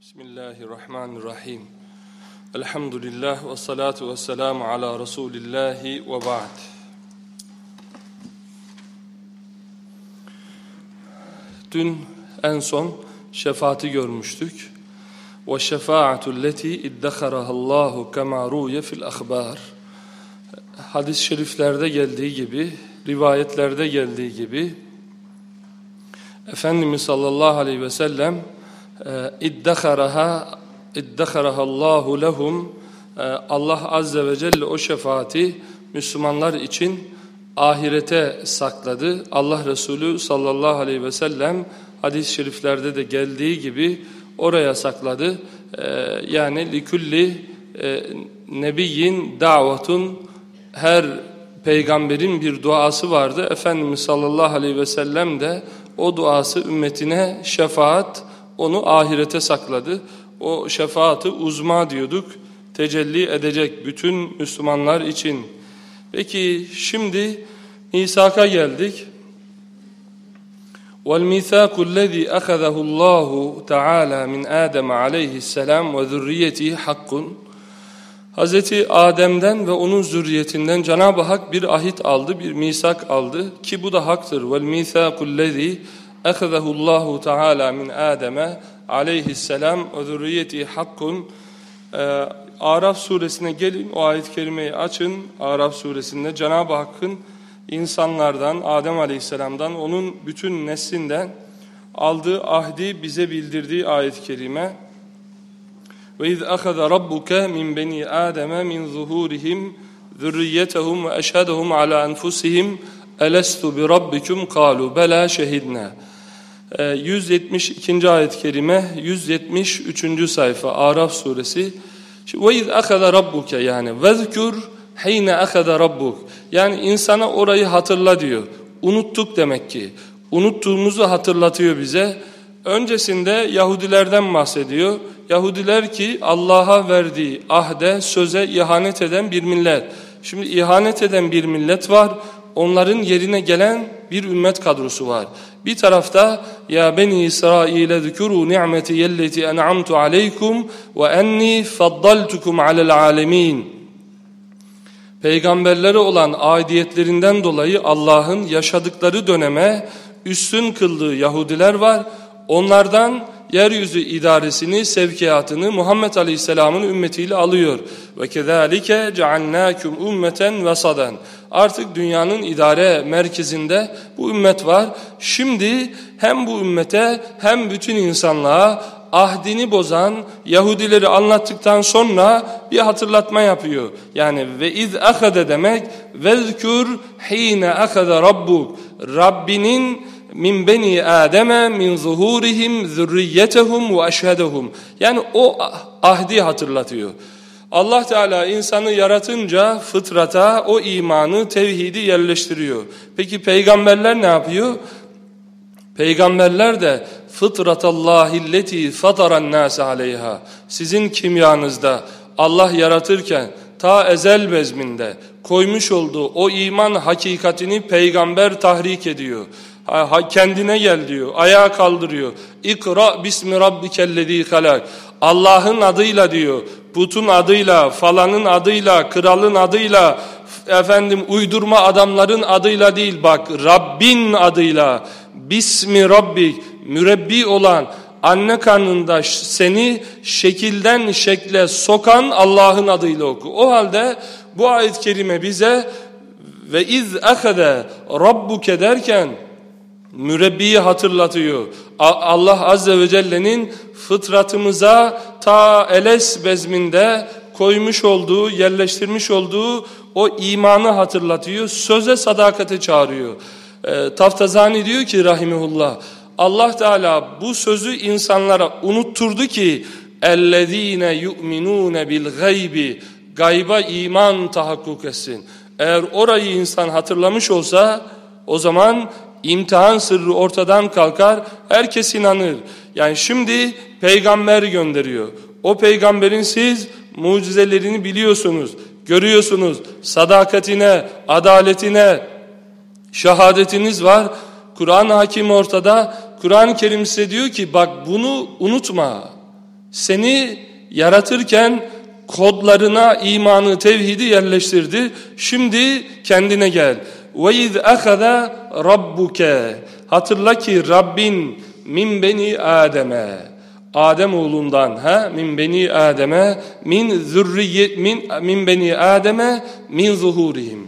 Bismillahirrahmanirrahim. Elhamdülillah ve salatu ve selamu ala Resulillahi ve ba'd. Dün en son şefaati görmüştük. Ve şefaatu leti iddeharahallahu kema ruye fil ahbar. Hadis-i şeriflerde geldiği gibi, rivayetlerde geldiği gibi Efendimiz sallallahu aleyhi ve sellem iddeharaha iddeharahallahu lehum Allah azze ve celle o şefaati Müslümanlar için ahirete sakladı. Allah Resulü sallallahu aleyhi ve sellem hadis-i şeriflerde de geldiği gibi oraya sakladı. Yani likulli nebiyyin davetun her peygamberin bir duası vardı. Efendimiz sallallahu aleyhi ve sellem de o duası ümmetine şefaat onu ahirete sakladı. O şefaatı uzma diyorduk. Tecelli edecek bütün Müslümanlar için. Peki şimdi misaka geldik. وَالْمِيثَاقُ الَّذ۪ي أَخَذَهُ اللّٰهُ تَعَالَى مِنْ آدَمَ عَلَيْهِ السَّلَامُ وَذُرِّيَّتِهِ حَقٌّ Hazreti Adem'den ve onun zürriyetinden Cenab-ı Hak bir ahit aldı, bir misak aldı ki bu da haktır. وَالْمِيثَاقُ الَّذ۪ي Allahu Teala min Adem'e aleyhisselam ve zürriyeti hakkun. Ee, Araf suresine gelin, o ayet-i kerimeyi açın. Araf suresinde Cenab-ı Hakk'ın insanlardan, Adem aleyhisselamdan, onun bütün neslinden aldığı ahdi bize bildirdiği ayet-i kerime. Ve iz ahaza rabbuke min beni Adem'e min zuhurihim zürriyetehum ve eşhedehum ala enfusihim elestu bi rabbikum kalu bela şehidna. 172. ayet-i kerime 173. sayfa Araf suresi. Ve iz ahaza rabbuke yani vezkur heyne ahaza rabbuk. Yani insana orayı hatırla diyor. Unuttuk demek ki. Unuttuğumuzu hatırlatıyor bize. Öncesinde Yahudilerden bahsediyor. Yahudiler ki Allah'a verdiği ahde söze ihanet eden bir millet. Şimdi ihanet eden bir millet var onların yerine gelen bir ümmet kadrosu var. Bir tarafta ya beni İsrail zikuru ni'meti yelleti en'amtu aleykum ve enni faddaltukum alel alemin. Peygamberlere olan aidiyetlerinden dolayı Allah'ın yaşadıkları döneme üstün kıldığı Yahudiler var. Onlardan yeryüzü idaresini, sevkiyatını Muhammed Aleyhisselam'ın ümmetiyle alıyor. Ve kezalike cealnâkum ummeten vesaden. Artık dünyanın idare merkezinde bu ümmet var. Şimdi hem bu ümmete hem bütün insanlığa ahdini bozan Yahudileri anlattıktan sonra bir hatırlatma yapıyor. Yani ve iz ahade demek vezkur hine ahade rabbuk. Rabbinin min beni Adem'e min zuhurihim zürriyetehum ve eşhedehum. Yani o ahdi hatırlatıyor. Allah Teala insanı yaratınca fıtrata o imanı, tevhidi yerleştiriyor. Peki peygamberler ne yapıyor? Peygamberler de fıtratallahilleti fataran nas aleyha. Sizin kimyanızda Allah yaratırken ta ezel bezminde koymuş olduğu o iman hakikatini peygamber tahrik ediyor kendine gel diyor. Ayağa kaldırıyor. İkra bismi rabbikellezî halak. Allah'ın adıyla diyor. Putun adıyla, falanın adıyla, kralın adıyla, efendim uydurma adamların adıyla değil bak Rabbin adıyla. Bismi rabbik mürebbi olan anne karnında seni şekilden şekle sokan Allah'ın adıyla oku. O halde bu ayet-i kerime bize ve iz ahade rabbuke derken Mürebbiyi hatırlatıyor. Allah Azze ve Celle'nin fıtratımıza ta eles bezminde koymuş olduğu, yerleştirmiş olduğu o imanı hatırlatıyor. Söze sadakate çağırıyor. E, Taftazani diyor ki rahimehullah Allah Teala bu sözü insanlara unutturdu ki ellezine yu'minune bil gaybi gayba iman tahakkuk etsin. Eğer orayı insan hatırlamış olsa o zaman imtihan sırrı ortadan kalkar, herkes inanır. Yani şimdi peygamber gönderiyor. O peygamberin siz mucizelerini biliyorsunuz, görüyorsunuz. Sadakatine, adaletine, şehadetiniz var. Kur'an hakim ortada. Kur'an-ı Kerim size diyor ki bak bunu unutma. Seni yaratırken kodlarına imanı, tevhidi yerleştirdi. Şimdi kendine gel. Ve iz ahaza rabbuke. Hatırla ki Rabbin min beni Adem'e. Adem oğlundan ha min beni Adem'e min zürriyet min min beni Adem'e min zuhurihim.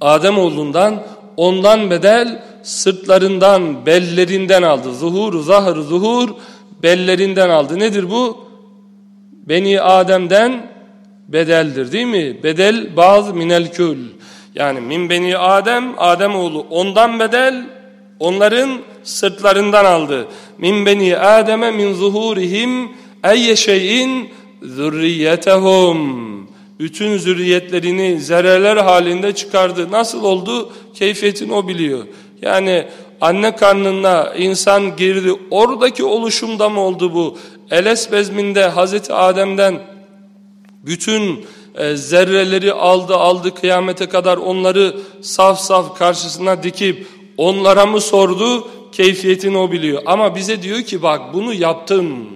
Adem oğlundan ondan bedel sırtlarından bellerinden aldı. Zuhur, zahır, zuhur bellerinden aldı. Nedir bu? Beni Adem'den bedeldir değil mi? Bedel bazı minel kül. Yani min beni Adem, Adem oğlu ondan bedel, onların sırtlarından aldı. Min beni Adem'e min zuhurihim eyye şeyin zürriyetehum. Bütün zürriyetlerini zerreler halinde çıkardı. Nasıl oldu? Keyfiyetini o biliyor. Yani anne karnına insan girdi. Oradaki oluşumda mı oldu bu? Eles bezminde Hazreti Adem'den bütün e, zerreleri aldı aldı kıyamete kadar onları saf saf karşısına dikip onlara mı sordu? Keyfiyetini o biliyor. Ama bize diyor ki bak bunu yaptım.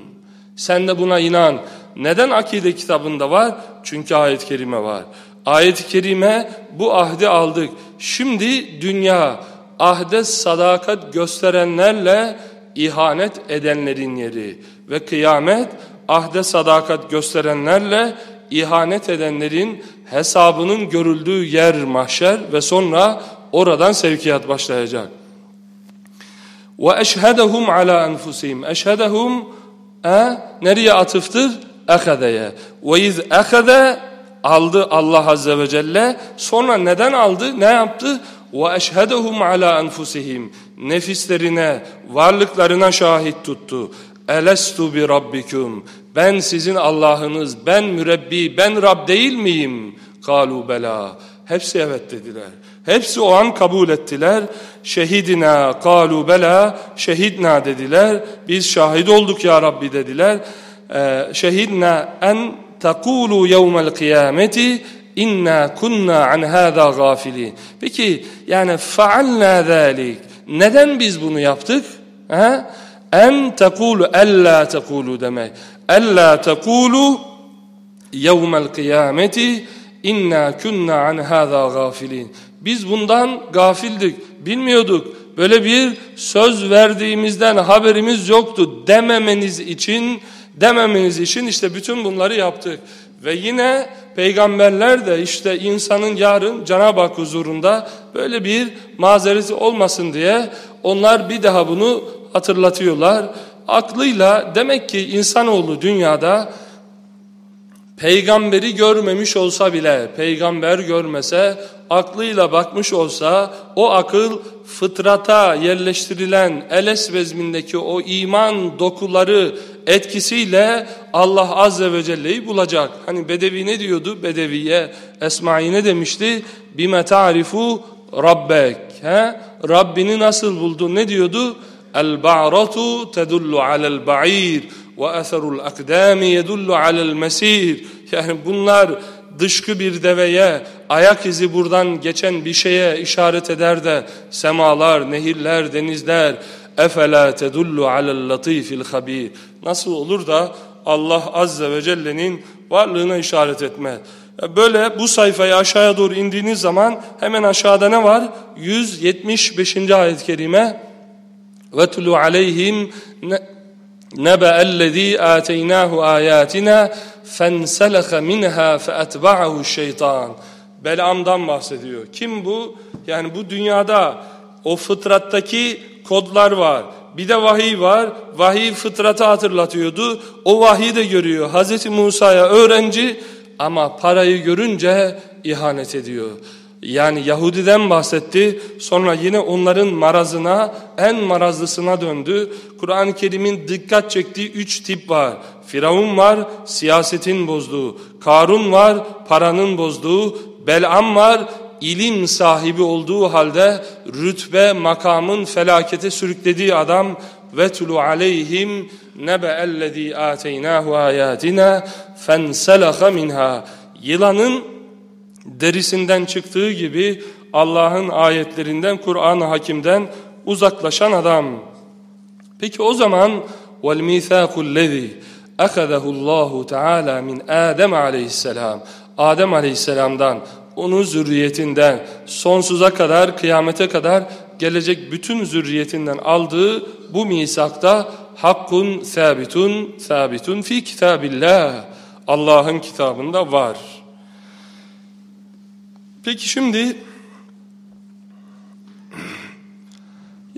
Sen de buna inan. Neden akide kitabında var? Çünkü ayet-i kerime var. Ayet-i kerime bu ahdi aldık. Şimdi dünya ahde sadakat gösterenlerle ihanet edenlerin yeri ve kıyamet ahde sadakat gösterenlerle ihanet edenlerin hesabının görüldüğü yer mahşer ve sonra oradan sevkiyat başlayacak. Ve eşhedehum ala enfusihim. Eşhedehum e, nereye atıftır? Ehadeye. Ve iz ehade aldı Allah Azze ve Celle. Sonra neden aldı? Ne yaptı? Ve eşhedehum ala enfusihim. Nefislerine, varlıklarına şahit tuttu. Elestu bi rabbikum. Ben sizin Allah'ınız, ben mürebbi, ben Rab değil miyim? Kalu bela. Hepsi evet dediler. Hepsi o an kabul ettiler. Şehidina kalu bela şehidna dediler. Biz şahit olduk ya Rabbi dediler. Ee, şehidna en tekulu yevmel kıyameti inna kunna an hada gafilin. Peki yani faalna zalik. Neden biz bunu yaptık? Ha? En tekulu ella tekulu demek. Ella tekulu yevmel kıyameti inna kunna an hada gafilin. Biz bundan gafildik, bilmiyorduk. Böyle bir söz verdiğimizden haberimiz yoktu dememeniz için dememeniz için işte bütün bunları yaptık. Ve yine peygamberler de işte insanın yarın Cenab-ı Hak huzurunda böyle bir mazereti olmasın diye onlar bir daha bunu hatırlatıyorlar. Aklıyla demek ki insanoğlu dünyada peygamberi görmemiş olsa bile, peygamber görmese, aklıyla bakmış olsa, o akıl fıtrata yerleştirilen eles vezmindeki o iman dokuları etkisiyle Allah Azze ve Celle'yi bulacak. Hani Bedevi ne diyordu? Bedeviye, Esma'i ne demişti? Bime ta'rifu rabbek. He? Rabbini nasıl buldun? Ne diyordu? El-ba'ratu tedullu alel ba'ir ve eserul akdami yedullu alel mesir. Yani bunlar dışkı bir deveye, ayak izi buradan geçen bir şeye işaret eder de semalar, nehirler, denizler efela tedullu alel latifil habir. Nasıl olur da Allah azze ve celle'nin varlığına işaret etme. Böyle bu sayfayı aşağıya doğru indiğiniz zaman hemen aşağıda ne var? 175. ayet-i kerime وَتُلُوا عَلَيْهِمْ نَبَأَ الَّذ۪ي آتَيْنَاهُ آيَاتِنَا فَانْسَلَخَ مِنْهَا فَأَتْبَعَهُ الشَّيْطَانِ Belam'dan bahsediyor. Kim bu? Yani bu dünyada o fıtrattaki kodlar var. Bir de vahiy var. Vahiy fıtratı hatırlatıyordu. O vahiy de görüyor. Hz. Musa'ya öğrenci ama parayı görünce ihanet ediyor. Yani Yahudiden bahsetti. Sonra yine onların marazına, en marazlısına döndü. Kur'an-ı Kerim'in dikkat çektiği üç tip var. Firavun var, siyasetin bozduğu. Karun var, paranın bozduğu. Belam var, ilim sahibi olduğu halde rütbe, makamın felakete sürüklediği adam. وَتُلُ عَلَيْهِمْ نَبَأَ الَّذ۪ي آتَيْنَاهُ آيَاتِنَا فَانْسَلَخَ minha. Yılanın derisinden çıktığı gibi Allah'ın ayetlerinden, Kur'an-ı Hakim'den uzaklaşan adam. Peki o zaman وَالْمِيثَاقُ الَّذ۪ي ehadehullahu teala min Adem aleyhisselam. Adem aleyhisselamdan, onun zürriyetinden, sonsuza kadar, kıyamete kadar gelecek bütün zürriyetinden aldığı bu misakta hakkun sabitun sabitun fi kitabillah. Allah'ın kitabında var. Peki şimdi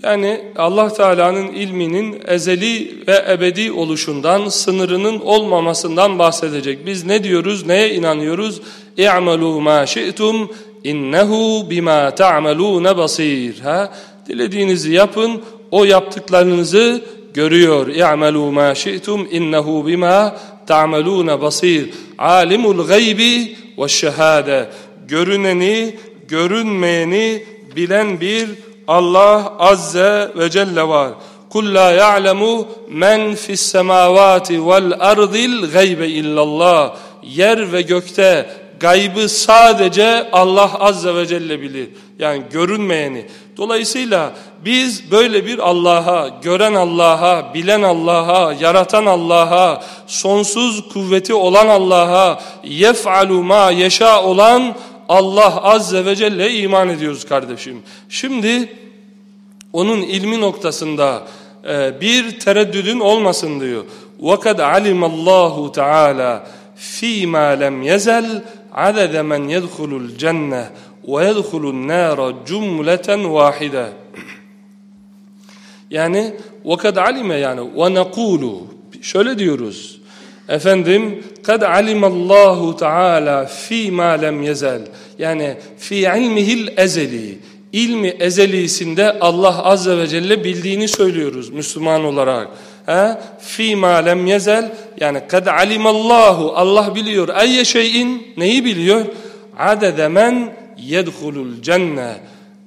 yani Allah Teala'nın ilminin ezeli ve ebedi oluşundan, sınırının olmamasından bahsedecek. Biz ne diyoruz, neye inanıyoruz? İ'melû mâ şi'tum innehu bima ta'melûne basir. Ha? Dilediğinizi yapın, o yaptıklarınızı görüyor. İ'melû mâ şi'tum innehu bima ta'melûne basir. Alimul gaybi ve şehâde. Görüneni, görünmeyeni bilen bir Allah Azze ve Celle var. Kul la ya'lemu men fis semavati vel ardil gaybe illallah. Yer ve gökte gaybı sadece Allah Azze ve Celle bilir. Yani görünmeyeni. Dolayısıyla biz böyle bir Allah'a, gören Allah'a, bilen Allah'a, yaratan Allah'a, sonsuz kuvveti olan Allah'a, yef'alu ma yeşa olan Allah Azze ve Celle iman ediyoruz kardeşim. Şimdi onun ilmi noktasında e, bir tereddüdün olmasın diyor. وَقَدْ عَلِمَ اللّٰهُ تَعَالَى ف۪ي مَا لَمْ يَزَلْ عَدَدَ مَنْ يَدْخُلُ الْجَنَّةِ وَيَدْخُلُ النَّارَ جُمْلَةً وَاحِدًا Yani وَقَدْ عَلِمَ yani وَنَقُولُ Şöyle diyoruz. Efendim kad alimallahu taala fi ma lem yezel yani fi ilmihil ezeli ilmi ezelisinde Allah azze ve celle bildiğini söylüyoruz Müslüman olarak. Ha? Fi ma lem yezel yani kad alimallahu Allah biliyor ayye şeyin neyi biliyor? Adede men yedhulul cenne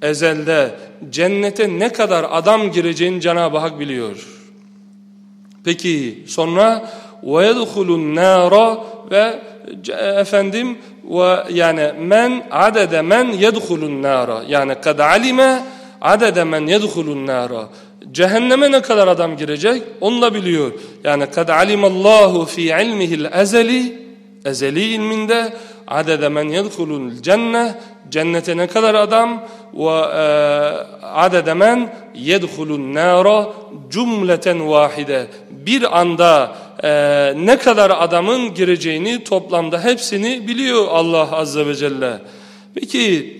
ezelde cennete ne kadar adam gireceğini Cenab-ı Hak biliyor. Peki sonra yedhulun nara ve efendim ve yani men adede men yedhulun nara. Yani kad alime adede men yedhulun nara. Cehenneme ne kadar adam girecek onu da biliyor. Yani kad alimallahu fi ilmihil ezeli ezeli ilminde adede men yedhulul cenne cennete ne kadar adam ve e, adede men yedhulun nara cümleten vahide. Bir anda e, ne kadar adamın gireceğini toplamda hepsini biliyor Allah Azze ve Celle. Peki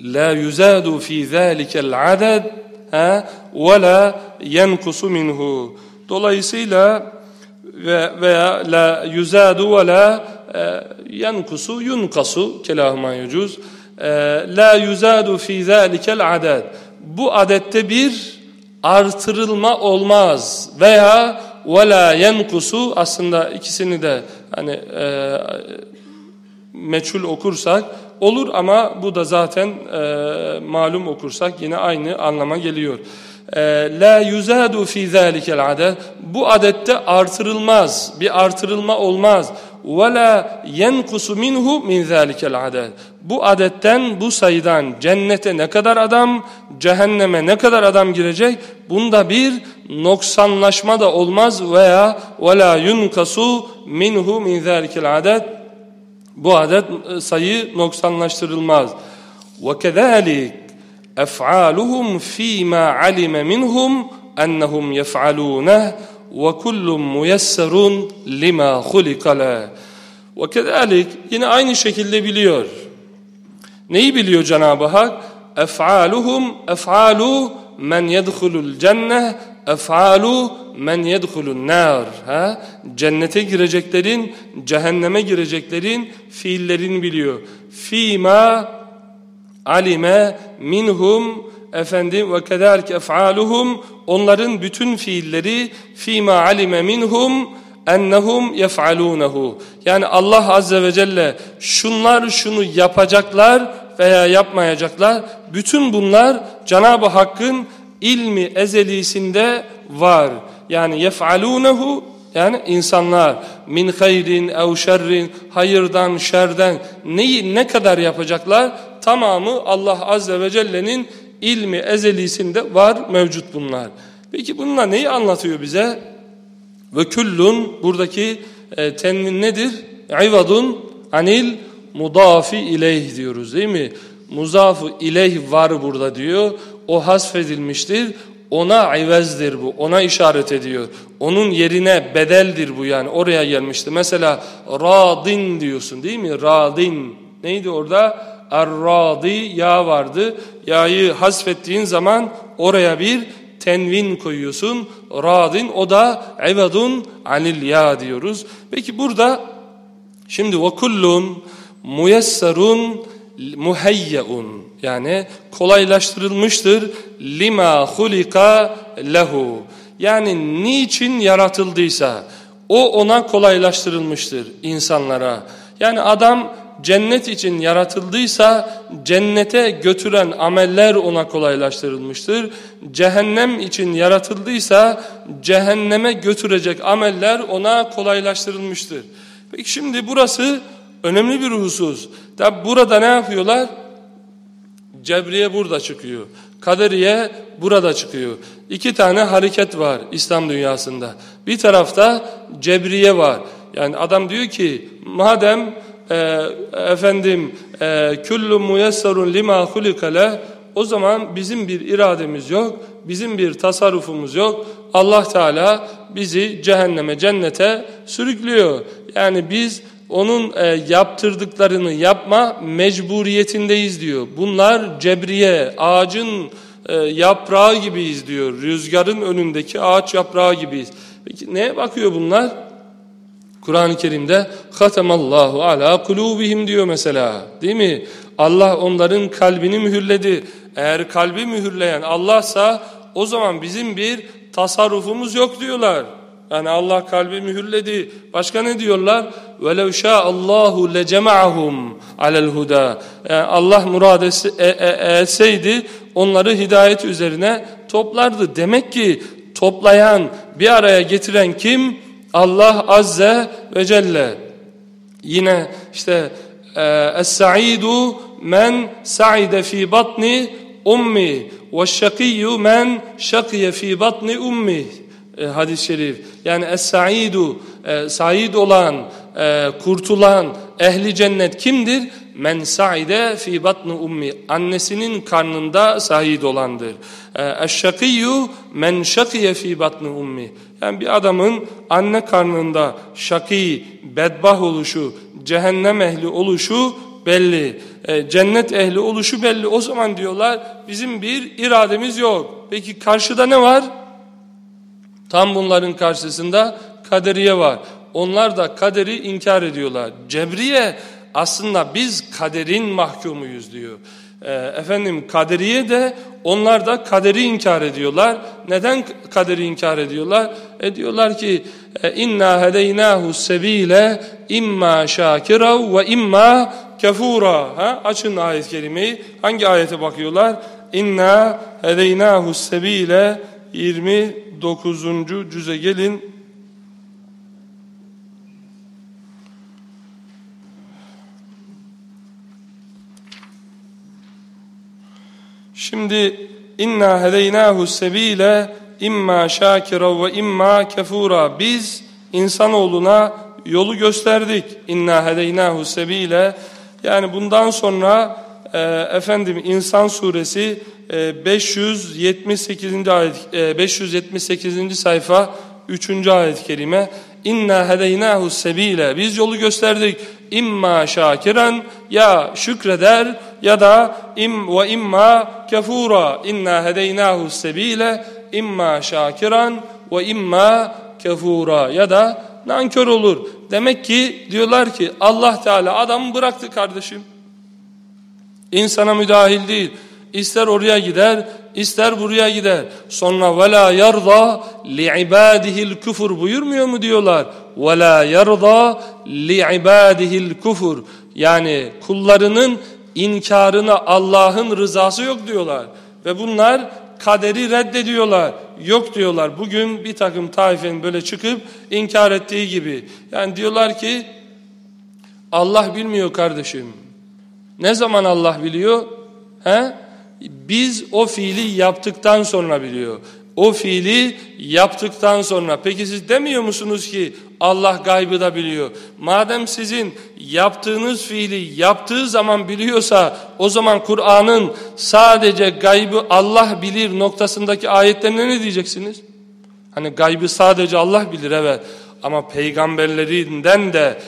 la yuzadu fi zalikel aded ha ve la yenkusu minhu. Dolayısıyla ve veya la yuzadu ve la e, yenkusu yunkasu kelahuma yucuz. E, la yuzadu fi zalikel aded. Bu adette bir artırılma olmaz veya ve la yenkusu aslında ikisini de hani e, meçhul okursak olur ama bu da zaten e, malum okursak yine aynı anlama geliyor. E, la yuzadu fi zalikel adet bu adette artırılmaz bir artırılma olmaz. ve la yenkusu minhu min zalikel bu adetten bu sayıdan cennete ne kadar adam cehenneme ne kadar adam girecek bunda bir noksanlaşma da olmaz veya وَلَا يُنْقَسُ minhu min zalikel adet bu adet e, sayı noksanlaştırılmaz وَكَذَٰلِكَ ef'aluhum fîmâ alime minhum ennehum yef'alûneh ve kullum muyesserun lima hulikale. Ve kezalik yine aynı şekilde biliyor. Neyi biliyor Cenab-ı Hak? Ef'aluhum ef'alu men yedhulul cenneh ef'alu men yedhulun nar. Ha? Cennete gireceklerin, cehenneme gireceklerin fiillerini biliyor. Fima alime minhum efendim ve kederk ef'aluhum onların bütün fiilleri fîmâ alime minhum ennehum yef'alûnehu yani Allah azze ve celle şunlar şunu yapacaklar veya yapmayacaklar. Bütün bunlar Cenab-ı Hakk'ın ilmi ezelisinde var. Yani yef'alûnehu yani insanlar. Min hayrin ev şerrin hayırdan şerden neyi ne kadar yapacaklar? Tamamı Allah azze ve celle'nin ilmi ezelisinde var mevcut bunlar. Peki bununla neyi anlatıyor bize? Ve küllün buradaki e, tenvin nedir? İvadun anil mudafi ileyh diyoruz değil mi? Muzafı ileyh var burada diyor. O hasfedilmiştir. Ona ivezdir bu. Ona işaret ediyor. Onun yerine bedeldir bu yani. Oraya gelmişti. Mesela radin diyorsun değil mi? Radin. Neydi orada? Er-radi ya vardı. Ya'yı hasfettiğin zaman oraya bir tenvin koyuyorsun. Radin o da evadun anil ya diyoruz. Peki burada şimdi ve kullun muyesserun muhayyaun yani kolaylaştırılmıştır lima hulika lehu yani niçin yaratıldıysa o ona kolaylaştırılmıştır insanlara yani adam cennet için yaratıldıysa cennete götüren ameller ona kolaylaştırılmıştır. Cehennem için yaratıldıysa cehenneme götürecek ameller ona kolaylaştırılmıştır. Peki şimdi burası önemli bir husus. Tabi burada ne yapıyorlar? Cebriye burada çıkıyor. Kaderiye burada çıkıyor. İki tane hareket var İslam dünyasında. Bir tarafta Cebriye var. Yani adam diyor ki madem e, efendim kullu muyessarun lima hulikale o zaman bizim bir irademiz yok, bizim bir tasarrufumuz yok. Allah Teala bizi cehenneme, cennete sürüklüyor. Yani biz onun e, yaptırdıklarını yapma mecburiyetindeyiz diyor. Bunlar cebriye, ağacın e, yaprağı gibiyiz diyor. Rüzgarın önündeki ağaç yaprağı gibiyiz. Peki neye bakıyor bunlar? Kur'an-ı Kerim'de hatemallahu ala kulubihim diyor mesela. Değil mi? Allah onların kalbini mühürledi. Eğer kalbi mühürleyen Allah'sa o zaman bizim bir tasarrufumuz yok diyorlar. Yani Allah kalbi mühürledi. Başka ne diyorlar? وَلَوْ شَاءَ اللّٰهُ لَجَمَعَهُمْ عَلَى الْهُدَى yani Allah murad e, e, etseydi onları hidayet üzerine toplardı. Demek ki toplayan, bir araya getiren kim? Allah Azze ve Celle. Yine işte e, Es-sa'idu men sa'ide fi batni ummi ve şakiyyu men şakiye fi batni ummi e, hadis-i şerif. Yani es-saidu, e, said olan, e, kurtulan, ehli cennet kimdir? Men saide fi batni ummi. Annesinin karnında said olandır. E, Eşşakiyyu men şakiye fi batni ummi. Yani bir adamın anne karnında şaki, bedbah oluşu, cehennem ehli oluşu belli. E, cennet ehli oluşu belli. O zaman diyorlar bizim bir irademiz yok. Peki karşıda ne var? Tam bunların karşısında kaderiye var. Onlar da kaderi inkar ediyorlar. Cebriye aslında biz kaderin mahkumuyuz diyor. E, efendim kaderiye de onlar da kaderi inkar ediyorlar. Neden kaderi inkar ediyorlar? E diyorlar ki e, inna hedeynahu sebile imma şakira ve imma kefura. Ha? Açın ayet kelimeyi. Hangi ayete bakıyorlar? İnna hedeynahu sebile 29. cüze gelin. Şimdi inna hedeynahu sebile imma şakira ve imma kefura. Biz insanoğluna yolu gösterdik. İnna hedeynahu sebile. Yani bundan sonra e, efendim İnsan suresi 578. ayet 578. sayfa 3. ayet-i kerime İnna hedeynahu sebile biz yolu gösterdik imma şakiren ya şükreder ya da im ve imma kefura inna hedeynahu sebile imma şakiran ve imma kefura ya da nankör olur. Demek ki diyorlar ki Allah Teala adamı bıraktı kardeşim. İnsana müdahil değil. İster oraya gider, ister buraya gider. Sonra vela yarda li ibadihil kufur buyurmuyor mu diyorlar? Vela yarda li ibadihil kufur. Yani kullarının inkarına Allah'ın rızası yok diyorlar. Ve bunlar kaderi reddediyorlar. Yok diyorlar. Bugün bir takım taifenin böyle çıkıp inkar ettiği gibi. Yani diyorlar ki Allah bilmiyor kardeşim. Ne zaman Allah biliyor? He? Biz o fiili yaptıktan sonra biliyor. O fiili yaptıktan sonra peki siz demiyor musunuz ki Allah gaybı da biliyor. Madem sizin yaptığınız fiili yaptığı zaman biliyorsa o zaman Kur'an'ın sadece gaybı Allah bilir noktasındaki ayetlerine ne diyeceksiniz? Hani gaybı sadece Allah bilir evet ama peygamberlerinden de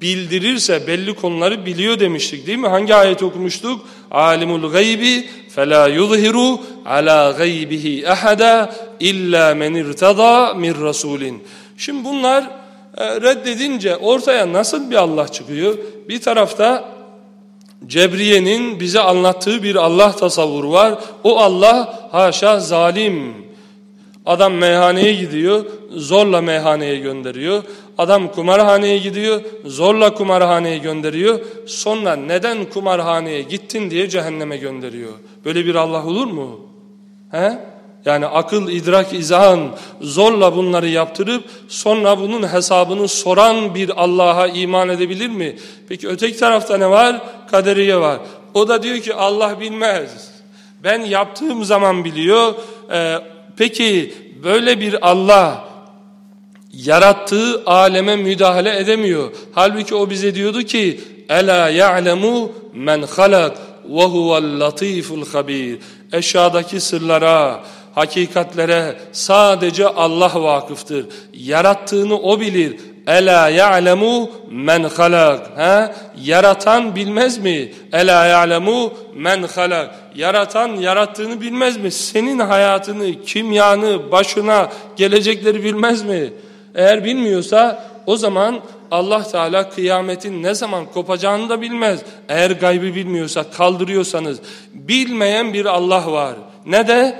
bildirirse belli konuları biliyor demiştik değil mi? Hangi ayet okumuştuk? Alimul gaybi fela yuzhiru ala gaybihi ahada illa men irtada min rasulin. Şimdi bunlar e, reddedince ortaya nasıl bir Allah çıkıyor? Bir tarafta Cebriye'nin bize anlattığı bir Allah tasavvuru var. O Allah haşa zalim. Adam meyhaneye gidiyor, zorla meyhaneye gönderiyor. Adam kumarhaneye gidiyor, zorla kumarhaneye gönderiyor. Sonra neden kumarhaneye gittin diye cehenneme gönderiyor. Böyle bir Allah olur mu? He? Yani akıl, idrak, izan zorla bunları yaptırıp sonra bunun hesabını soran bir Allah'a iman edebilir mi? Peki öteki tarafta ne var? Kaderiye var. O da diyor ki Allah bilmez. Ben yaptığım zaman biliyor. Ee, peki böyle bir Allah yarattığı aleme müdahale edemiyor. Halbuki o bize diyordu ki Ela ya'lemu men halak ve huvel latiful habir. Eşyadaki sırlara, hakikatlere sadece Allah vakıftır. Yarattığını o bilir. Ela ya'lemu men halak. Ha? Yaratan bilmez mi? Ela ya'lemu men halak. Yaratan yarattığını bilmez mi? Senin hayatını, kimyanı, başına gelecekleri bilmez mi? Eğer bilmiyorsa o zaman Allah Teala kıyametin ne zaman kopacağını da bilmez. Eğer gaybı bilmiyorsa kaldırıyorsanız bilmeyen bir Allah var. Ne de?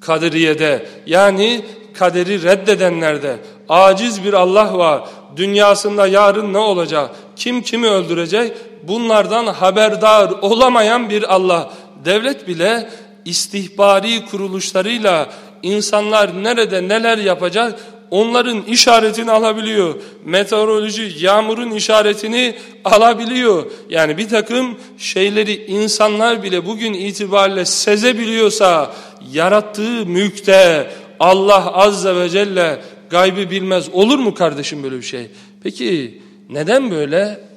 Kadiriye'de yani kaderi reddedenlerde aciz bir Allah var. Dünyasında yarın ne olacak? Kim kimi öldürecek? Bunlardan haberdar olamayan bir Allah. Devlet bile istihbari kuruluşlarıyla insanlar nerede neler yapacak onların işaretini alabiliyor. Meteoroloji yağmurun işaretini alabiliyor. Yani bir takım şeyleri insanlar bile bugün itibariyle sezebiliyorsa yarattığı mülkte Allah azze ve celle gaybı bilmez olur mu kardeşim böyle bir şey? Peki neden böyle?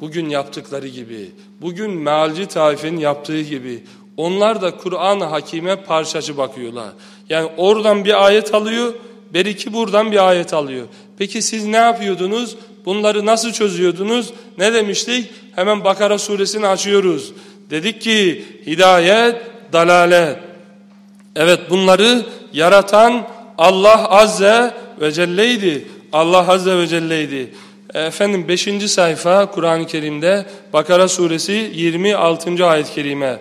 Bugün yaptıkları gibi, bugün mealci taifenin yaptığı gibi onlar da Kur'an-ı Hakime parçacı bakıyorlar. Yani oradan bir ayet alıyor, Beriki buradan bir ayet alıyor. Peki siz ne yapıyordunuz? Bunları nasıl çözüyordunuz? Ne demiştik? Hemen Bakara suresini açıyoruz. Dedik ki hidayet, dalalet. Evet bunları yaratan Allah Azze ve Celle'ydi. Allah Azze ve Celle'ydi. Efendim 5. sayfa Kur'an-ı Kerim'de Bakara suresi 26. ayet-i kerime.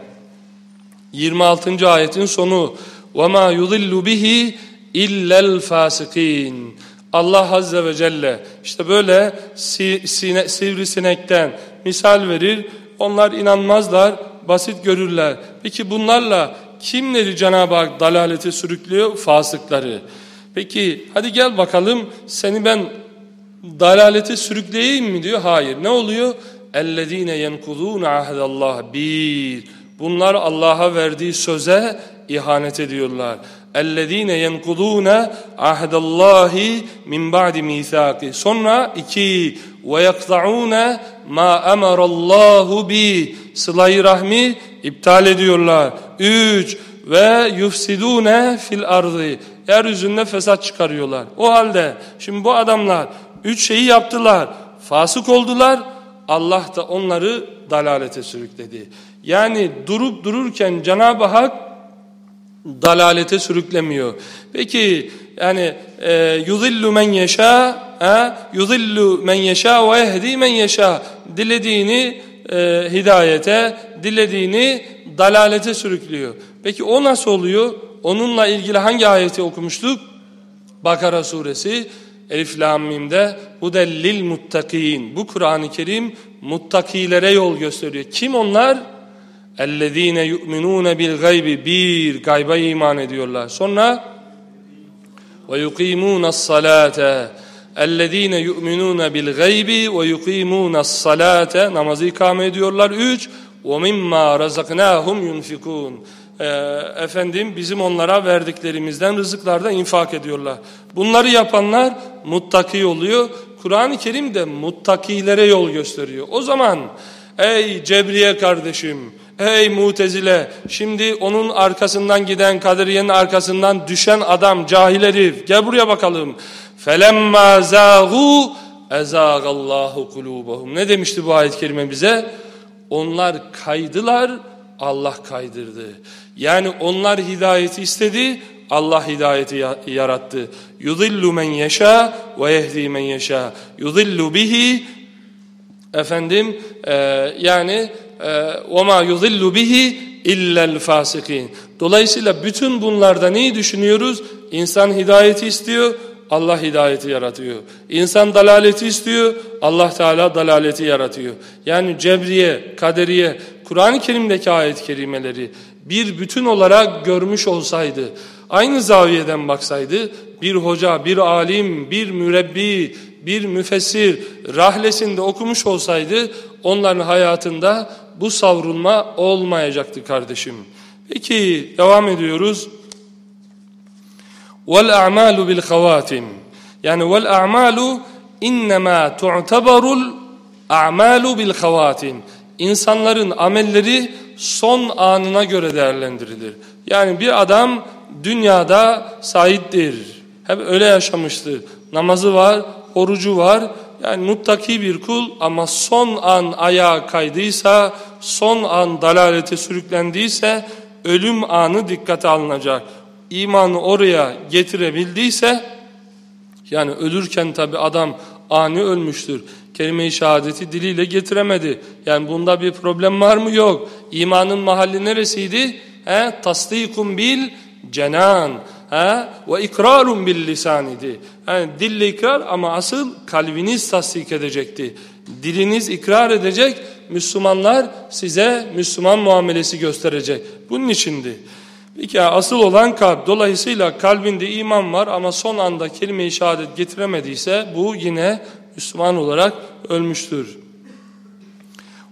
26. ayetin sonu. وَمَا يُضِلُّ بِهِ illel fasikin. Allah Azze ve Celle işte böyle si, sine, sivrisinekten misal verir. Onlar inanmazlar, basit görürler. Peki bunlarla kimleri Cenab-ı Hak dalalete sürüklüyor? Fasıkları. Peki hadi gel bakalım seni ben dalalete sürükleyeyim mi diyor. Hayır. Ne oluyor? اَلَّذ۪ينَ يَنْكُذُونَ عَهْدَ اللّٰهِ Bir. Bunlar Allah'a verdiği söze ihanet ediyorlar. اَلَّذ۪ينَ يَنْقُضُونَ عَهْدَ اللّٰهِ مِنْ بَعْدِ مِيثَاقِ Sonra iki وَيَقْطَعُونَ مَا اَمَرَ اللّٰهُ بِي Sıla-i rahmi iptal ediyorlar. Üç ve yufsidune fil ardı. Yeryüzünde fesat çıkarıyorlar. O halde şimdi bu adamlar üç şeyi yaptılar. Fasık oldular. Allah da onları dalalete sürükledi. Yani durup dururken Cenab-ı Hak dalalete sürüklemiyor. Peki yani e, yuzillu men yeşâ yuzillu men yeşâ ve yehdi men yeşâ dilediğini e, hidayete, dilediğini dalalete sürüklüyor. Peki o nasıl oluyor? Onunla ilgili hangi ayeti okumuştuk? Bakara suresi Elif Lam Mim'de hudellil muttakin. Bu Kur'an-ı Kerim muttakilere yol gösteriyor. Kim onlar? اَلَّذ۪ينَ يُؤْمِنُونَ بِالْغَيْبِ Bir, gayba iman ediyorlar. Sonra وَيُقِيمُونَ الصَّلَاةَ اَلَّذ۪ينَ يُؤْمِنُونَ بِالْغَيْبِ وَيُقِيمُونَ الصَّلَاةَ Namazı ikame ediyorlar. Üç, وَمِمَّا رَزَقْنَاهُمْ يُنْفِقُونَ ee, efendim bizim onlara verdiklerimizden rızıklarda infak ediyorlar. Bunları yapanlar muttaki oluyor. Kur'an-ı Kerim de muttakilere yol gösteriyor. O zaman ey Cebriye kardeşim Ey mutezile şimdi onun arkasından giden Kadiriye'nin arkasından düşen adam cahil herif gel buraya bakalım. Felemma zâgû ezâgallâhu kulûbahum. Ne demişti bu ayet-i kerime bize? Onlar kaydılar Allah kaydırdı. Yani onlar hidayeti istedi Allah hidayeti yarattı. Yudillu men yeşâ ve yehdi men yeşâ. Yudillu bihi efendim e, yani ve ma yudillu bihi illel fasikin. Dolayısıyla bütün bunlarda neyi düşünüyoruz? İnsan hidayeti istiyor, Allah hidayeti yaratıyor. İnsan dalaleti istiyor, Allah Teala dalaleti yaratıyor. Yani Cebriye, Kaderiye, Kur'an-ı Kerim'deki ayet-i kerimeleri bir bütün olarak görmüş olsaydı, aynı zaviyeden baksaydı, bir hoca, bir alim, bir mürebbi, bir müfessir rahlesinde okumuş olsaydı, onların hayatında bu savrulma olmayacaktı kardeşim. Peki devam ediyoruz. Vel a'malu bil havatim. Yani vel a'malu innema tu'tabarul a'malu bil havatim. İnsanların amelleri son anına göre değerlendirilir. Yani bir adam dünyada sahiptir. Hep öyle yaşamıştır. Namazı var, orucu var. Yani muttaki bir kul ama son an ayağa kaydıysa, son an dalalete sürüklendiyse ölüm anı dikkate alınacak. İmanı oraya getirebildiyse yani ölürken tabi adam ani ölmüştür. Kelime-i şehadeti diliyle getiremedi. Yani bunda bir problem var mı? Yok. İmanın mahalli neresiydi? He? Tasdikun bil cenan. He? Ve ikrarun bil lisan idi. Yani dille ikrar ama asıl kalbiniz tasdik edecekti. Diliniz ikrar edecek, Müslümanlar size Müslüman muamelesi gösterecek. Bunun içindi. Peki asıl olan kalp. Dolayısıyla kalbinde iman var ama son anda kelime-i şehadet getiremediyse bu yine Müslüman olarak ölmüştür.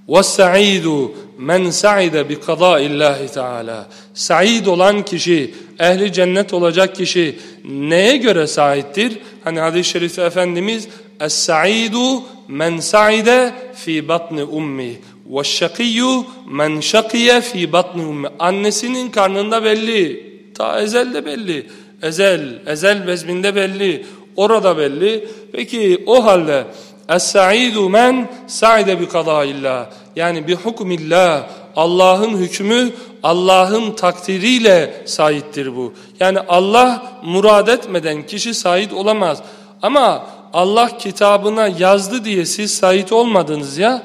وَالسَّعِيدُ men sa'ide bi kadaillahi teala. Said olan kişi, ehli cennet olacak kişi neye göre saittir? Hani hadis-i şerifte Efendimiz Es-saidu men sa'ide fi batni ummi ve şakiyyu men şakiye fi batni ummi. Annesinin karnında belli. Ta ezelde belli. Ezel, ezel bezminde belli. Orada belli. Peki o halde Es-sa'idu men sa'ide bi kadaillah. Yani bi hukmillah. Allah'ın hükmü Allah'ın takdiriyle saittir bu. Yani Allah murad etmeden kişi sait olamaz. Ama Allah kitabına yazdı diye siz sait olmadınız ya.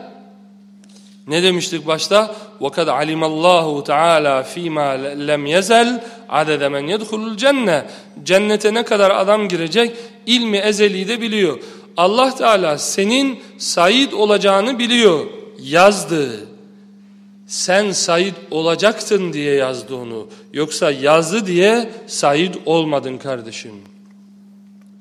Ne demiştik başta? وَقَدْ عَلِمَ اللّٰهُ تَعَالَى ف۪ي مَا لَمْ يَزَلْ عَدَدَ مَنْ يَدْخُلُ الْجَنَّةِ Cennete ne kadar adam girecek ilmi ezeli de biliyor. Allah Teala senin Said olacağını biliyor. Yazdı. Sen Said olacaktın diye yazdı onu. Yoksa yazdı diye Said olmadın kardeşim.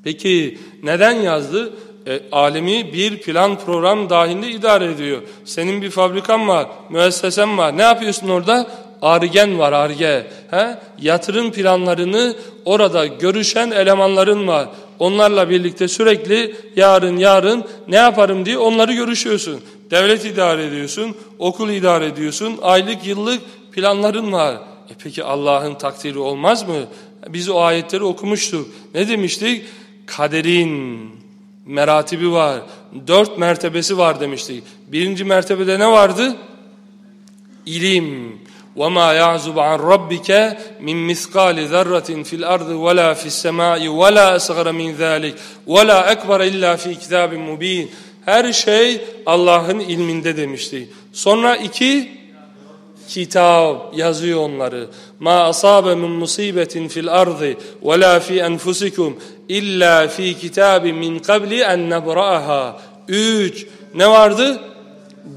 Peki neden yazdı? E, alemi bir plan program dahilinde idare ediyor. Senin bir fabrikan var, müessesen var. Ne yapıyorsun orada? Argen var, arge. He? Yatırım planlarını orada görüşen elemanların var. Onlarla birlikte sürekli yarın yarın ne yaparım diye onları görüşüyorsun. Devlet idare ediyorsun, okul idare ediyorsun, aylık yıllık planların var. E peki Allah'ın takdiri olmaz mı? Biz o ayetleri okumuştuk. Ne demiştik? Kaderin meratibi var. Dört mertebesi var demiştik. Birinci mertebede ne vardı? İlim. وَمَا يَعْزُبْ عَنْ رَبِّكَ مِنْ مِثْقَالِ ذَرَّةٍ فِي الْأَرْضِ وَلَا فِي السَّمَاءِ وَلَا أَصْغَرَ مِنْ ذَٰلِكَ وَلَا أَكْبَرَ إِلَّا فِي كِتَابٍ مُب۪ينٍ Her şey Allah'ın ilminde demişti. Sonra iki, kitap yazıyor onları. Ma asabe min musibetin fil ardı ve la fi enfusikum illa fi kitabin min qabli en nebra'aha. Üç. Ne vardı?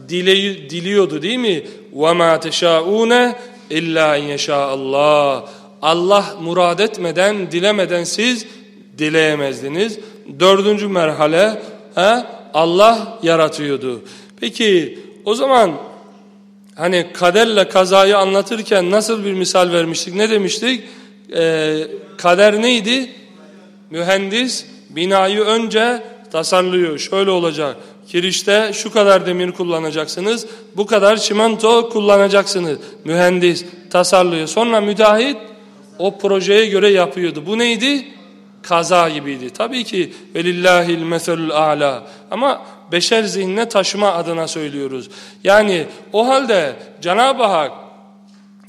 Dile, diliyordu değil mi? وَمَا تَشَاءُونَ اِلَّا اِنْ يَشَاءَ اللّٰهِ Allah murad etmeden, dilemeden siz dileyemezdiniz. Dördüncü merhale he, Allah yaratıyordu. Peki o zaman Hani kaderle kazayı anlatırken nasıl bir misal vermiştik? Ne demiştik? Ee, kader neydi? Mühendis binayı önce tasarlıyor. Şöyle olacak. Kirişte şu kadar demir kullanacaksınız. Bu kadar çimento kullanacaksınız. Mühendis tasarlıyor. Sonra müteahhit o projeye göre yapıyordu. Bu neydi? Kaza gibiydi. Tabii ki velillahil meselul a'la. Ama beşer zihnine taşıma adına söylüyoruz. Yani o halde Cenab-ı Hak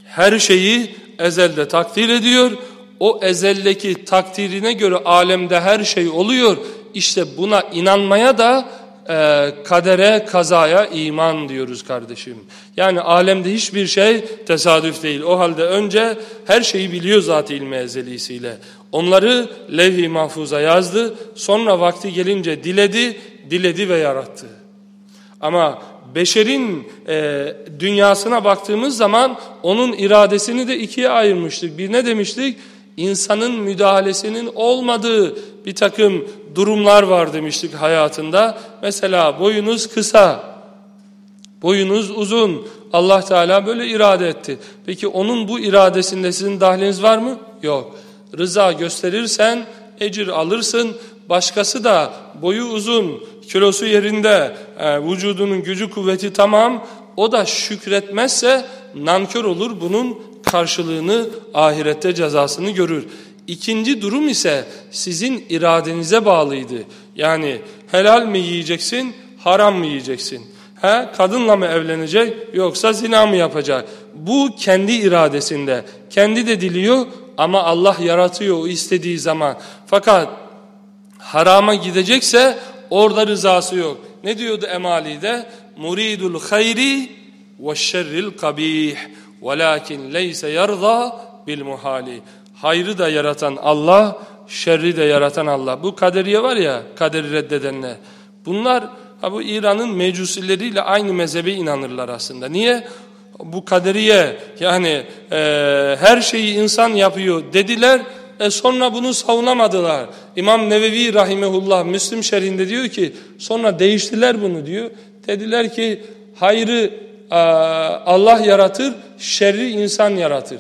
her şeyi ezelde takdir ediyor. O ezeldeki takdirine göre alemde her şey oluyor. İşte buna inanmaya da e, kadere, kazaya iman diyoruz kardeşim. Yani alemde hiçbir şey tesadüf değil. O halde önce her şeyi biliyor zat ilmi ezelisiyle. Onları levh-i mahfuza yazdı. Sonra vakti gelince diledi, diledi ve yarattı. Ama beşerin e, dünyasına baktığımız zaman onun iradesini de ikiye ayırmıştık. Bir ne demiştik? İnsanın müdahalesinin olmadığı bir takım durumlar var demiştik hayatında. Mesela boyunuz kısa, boyunuz uzun. Allah Teala böyle irade etti. Peki onun bu iradesinde sizin dahliniz var mı? Yok. Rıza gösterirsen ecir alırsın. Başkası da boyu uzun, kilosu yerinde, e, vücudunun gücü kuvveti tamam. O da şükretmezse nankör olur. Bunun karşılığını ahirette cezasını görür. İkinci durum ise sizin iradenize bağlıydı. Yani helal mi yiyeceksin, haram mı yiyeceksin? He, kadınla mı evlenecek yoksa zina mı yapacak? Bu kendi iradesinde. Kendi de diliyor ama Allah yaratıyor o istediği zaman. Fakat harama gidecekse orada rızası yok. Ne diyordu Emali'de? Muridul hayri ve şerril kabih. Velakin leyse yarda bil muhali. Hayrı da yaratan Allah, şerri de yaratan Allah. Bu kaderiye var ya, kaderi reddedenler. Bunlar ha bu İran'ın mecusileriyle aynı mezhebe inanırlar aslında. Niye? Bu kaderiye yani e, her şeyi insan yapıyor dediler. E sonra bunu savunamadılar. İmam Nevevi Rahimehullah Müslim şerhinde diyor ki sonra değiştiler bunu diyor. Dediler ki hayrı Allah yaratır, şerri insan yaratır.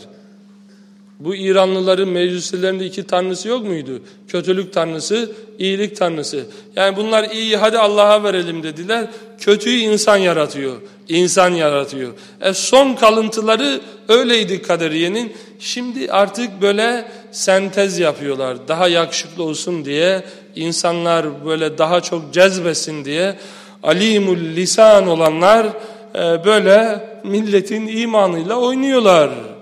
Bu İranlıların meclislerinde iki tanrısı yok muydu? Kötülük tanrısı, iyilik tanrısı. Yani bunlar iyi hadi Allah'a verelim dediler. Kötüyü insan yaratıyor. İnsan yaratıyor. E son kalıntıları öyleydi kaderiyenin. Şimdi artık böyle sentez yapıyorlar. Daha yakışıklı olsun diye, insanlar böyle daha çok cezbesin diye. Alimul lisan olanlar e, böyle milletin imanıyla oynuyorlar.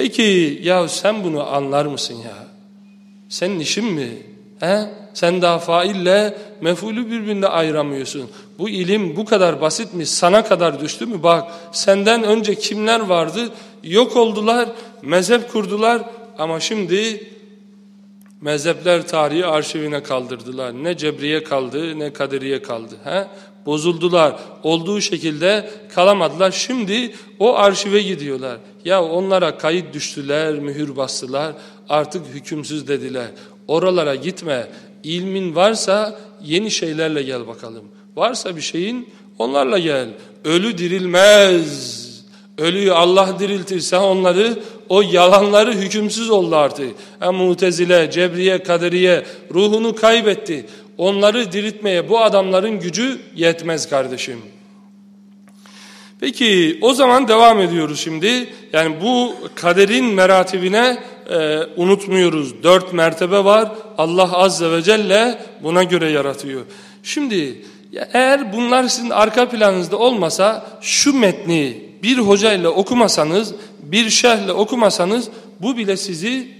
Peki ya sen bunu anlar mısın ya? Senin işin mi? He? Sen daha faille mefulü birbirine ayıramıyorsun. Bu ilim bu kadar basit mi? Sana kadar düştü mü? Bak senden önce kimler vardı? Yok oldular, mezhep kurdular ama şimdi mezhepler tarihi arşivine kaldırdılar. Ne Cebriye kaldı ne Kadiriye kaldı. He? Bozuldular. Olduğu şekilde kalamadılar. Şimdi o arşive gidiyorlar. Ya onlara kayıt düştüler, mühür bastılar. Artık hükümsüz dediler. Oralara gitme. İlmin varsa yeni şeylerle gel bakalım. Varsa bir şeyin onlarla gel. Ölü dirilmez. Ölüyü Allah diriltirse onları o yalanları hükümsüz oldu artık. Yani mutezile, cebriye, kaderiye ruhunu kaybetti. Onları diriltmeye bu adamların gücü yetmez kardeşim. Peki o zaman devam ediyoruz şimdi. Yani bu kaderin meratibine e, unutmuyoruz. Dört mertebe var. Allah Azze ve Celle buna göre yaratıyor. Şimdi eğer bunlar sizin arka planınızda olmasa şu metni bir hocayla okumasanız, bir şerhle okumasanız bu bile sizi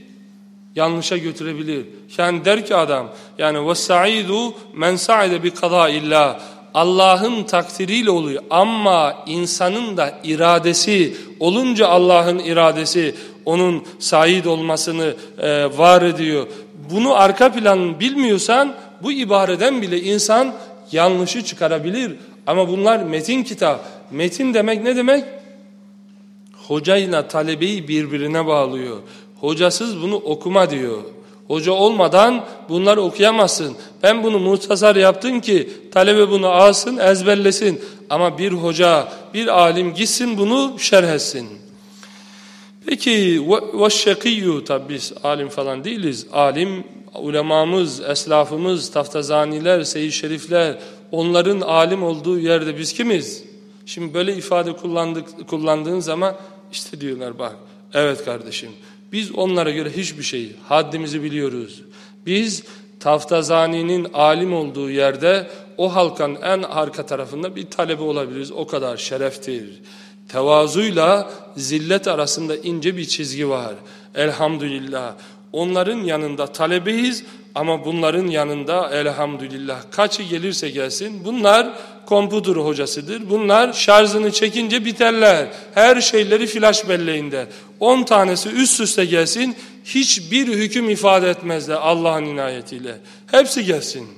yanlışa götürebilir. Yani der ki adam yani vesaidu men saide bi kaza illa Allah'ın takdiriyle oluyor ama insanın da iradesi olunca Allah'ın iradesi onun said olmasını e, var ediyor. Bunu arka planını bilmiyorsan bu ibareden bile insan yanlışı çıkarabilir. Ama bunlar metin kitap. Metin demek ne demek? Hocayla talebeyi birbirine bağlıyor. Hocasız bunu okuma diyor. Hoca olmadan bunları okuyamazsın. Ben bunu muhtasar yaptım ki talebe bunu alsın ezberlesin. ama bir hoca, bir alim gitsin bunu şerh etsin. Peki ve tabi biz alim falan değiliz. Alim ulemamız, eslafımız, taftazaniler, seyyid şerifler onların alim olduğu yerde biz kimiz? Şimdi böyle ifade kullandık, kullandığın zaman işte diyorlar bak evet kardeşim biz onlara göre hiçbir şey haddimizi biliyoruz. Biz Taftazani'nin alim olduğu yerde o halkanın en arka tarafında bir talebe olabiliriz. O kadar şereftir. Tevazuyla zillet arasında ince bir çizgi var. Elhamdülillah. Onların yanında talebeyiz ama bunların yanında elhamdülillah kaçı gelirse gelsin bunlar komputer hocasıdır. Bunlar şarjını çekince biterler. Her şeyleri flash belleğinde. 10 tanesi üst üste gelsin hiçbir hüküm ifade etmezler Allah'ın inayetiyle. Hepsi gelsin.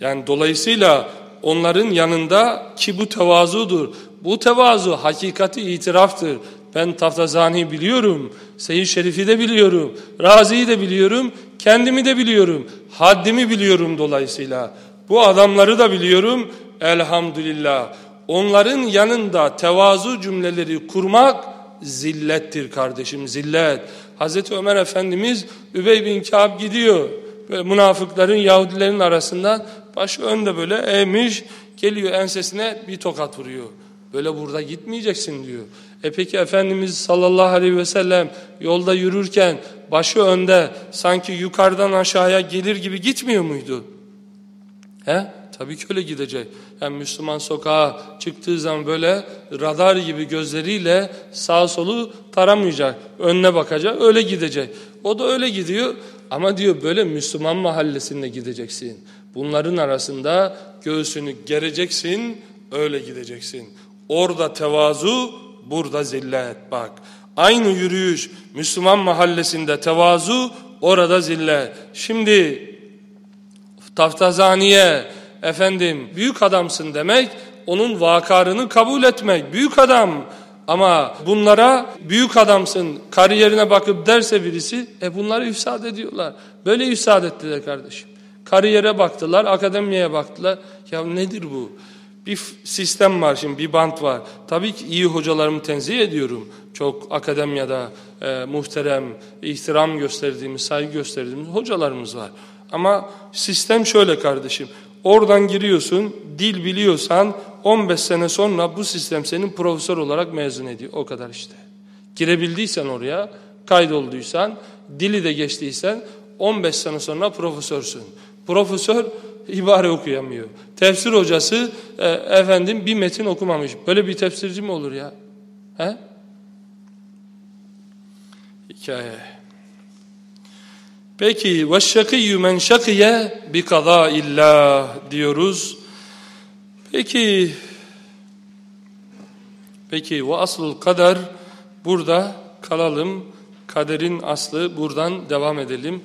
Yani dolayısıyla onların yanında ki bu tevazudur. Bu tevazu hakikati itiraftır. Ben Taftazani biliyorum, Seyyid Şerif'i de biliyorum, Razi'yi de biliyorum, kendimi de biliyorum, haddimi biliyorum dolayısıyla. Bu adamları da biliyorum elhamdülillah. Onların yanında tevazu cümleleri kurmak zillettir kardeşim zillet. Hazreti Ömer Efendimiz Übey bin Kâb gidiyor. Böyle münafıkların Yahudilerin arasından başı önde böyle eğmiş geliyor ensesine bir tokat vuruyor. Böyle burada gitmeyeceksin diyor. E peki Efendimiz sallallahu aleyhi ve sellem yolda yürürken başı önde sanki yukarıdan aşağıya gelir gibi gitmiyor muydu? He? Tabii ki öyle gidecek. Yani Müslüman sokağa çıktığı zaman böyle radar gibi gözleriyle sağ solu taramayacak. Önüne bakacak öyle gidecek. O da öyle gidiyor ama diyor böyle Müslüman mahallesinde gideceksin. Bunların arasında göğsünü gereceksin öyle gideceksin. Orada tevazu burada zillet bak. Aynı yürüyüş Müslüman mahallesinde tevazu orada zillet. Şimdi Taftazaniye efendim büyük adamsın demek onun vakarını kabul etmek büyük adam ama bunlara büyük adamsın kariyerine bakıp derse birisi e bunları ifsad ediyorlar. Böyle ifsad ettiler kardeşim. Kariyere baktılar, akademiye baktılar. Ya nedir bu? Bir sistem var şimdi, bir bant var. Tabii ki iyi hocalarımı tenzih ediyorum. Çok akademiyada e, muhterem, ihtiram gösterdiğimiz, saygı gösterdiğimiz hocalarımız var. Ama sistem şöyle kardeşim. Oradan giriyorsun, dil biliyorsan 15 sene sonra bu sistem senin profesör olarak mezun ediyor. O kadar işte. Girebildiysen oraya, kaydolduysan, dili de geçtiysen 15 sene sonra profesörsün. Profesör ibare okuyamıyor. Tefsir hocası e, efendim bir metin okumamış. Böyle bir tefsirci mi olur ya? He? Hikaye. Peki veşşakiyyu men şakiye bi illah diyoruz. Peki Peki ve aslul kader burada kalalım. Kaderin aslı buradan devam edelim.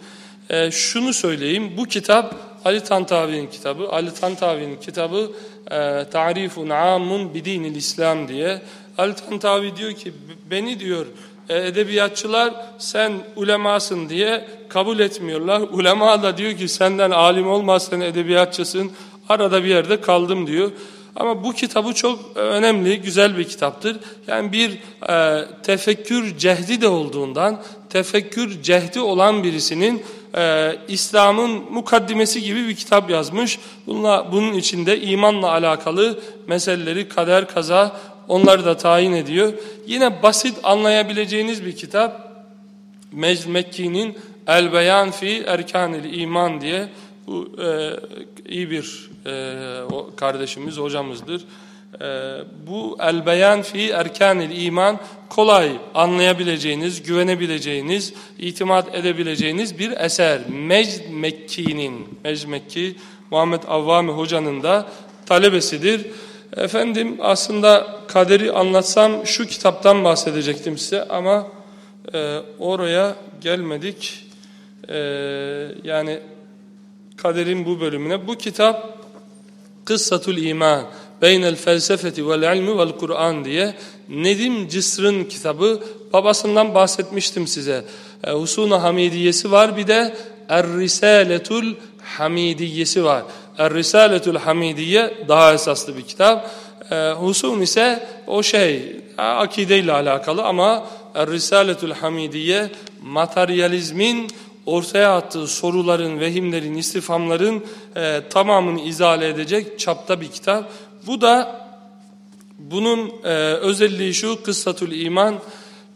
E, şunu söyleyeyim. Bu kitap Ali Tantavi'nin kitabı. Ali Tantavi'nin kitabı e, Ta'rifun amun bidinil İslam diye. Ali Tantavi diyor ki beni diyor edebiyatçılar sen ulemasın diye kabul etmiyorlar. Ulema da diyor ki senden alim olmaz sen edebiyatçısın. Arada bir yerde kaldım diyor. Ama bu kitabı çok önemli, güzel bir kitaptır. Yani bir e, tefekkür cehdi de olduğundan, tefekkür cehdi olan birisinin e, İslam'ın mukaddimesi gibi bir kitap yazmış. Bununla, bunun içinde imanla alakalı meseleleri, kader, kaza onları da tayin ediyor. Yine basit anlayabileceğiniz bir kitap. Mecd Mekki'nin El Beyan fi Erkanil İman diye bu e, iyi bir e, kardeşimiz, hocamızdır. E, bu El Beyan fi Erkanil İman kolay anlayabileceğiniz, güvenebileceğiniz, itimat edebileceğiniz bir eser. Mecd Mekki'nin, Mecd Mekki Muhammed Avvami hocanın da talebesidir. Efendim aslında kaderi anlatsam şu kitaptan bahsedecektim size ama e, oraya gelmedik. E, yani kaderin bu bölümüne. Bu kitap Kıssatul İman Beynel Felsefeti vel İlmi vel Kur'an diye Nedim Cisr'ın kitabı babasından bahsetmiştim size. E, Husuna Hamidiyesi var bir de Er-Risaletul Hamidiyesi var. Er-Risaletul Hamidiye daha esaslı bir kitap. E, Husum ise o şey akideyle alakalı ama Er-Risaletul Hamidiye materyalizmin ortaya attığı soruların, vehimlerin, istifamların e, tamamını izale edecek çapta bir kitap. Bu da bunun e, özelliği şu kıssatul iman.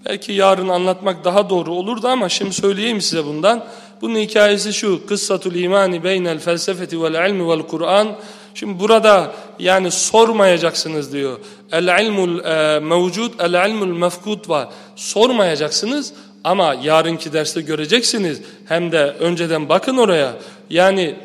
Belki yarın anlatmak daha doğru olurdu ama şimdi söyleyeyim size bundan. Bunun hikayesi şu. Kıssatul imani beynel felsefeti vel ilmi vel Kur'an. Şimdi burada yani sormayacaksınız diyor. El ilmul e, mevcud, el ilmul mefkud var. Sormayacaksınız ama yarınki derste göreceksiniz. Hem de önceden bakın oraya. Yani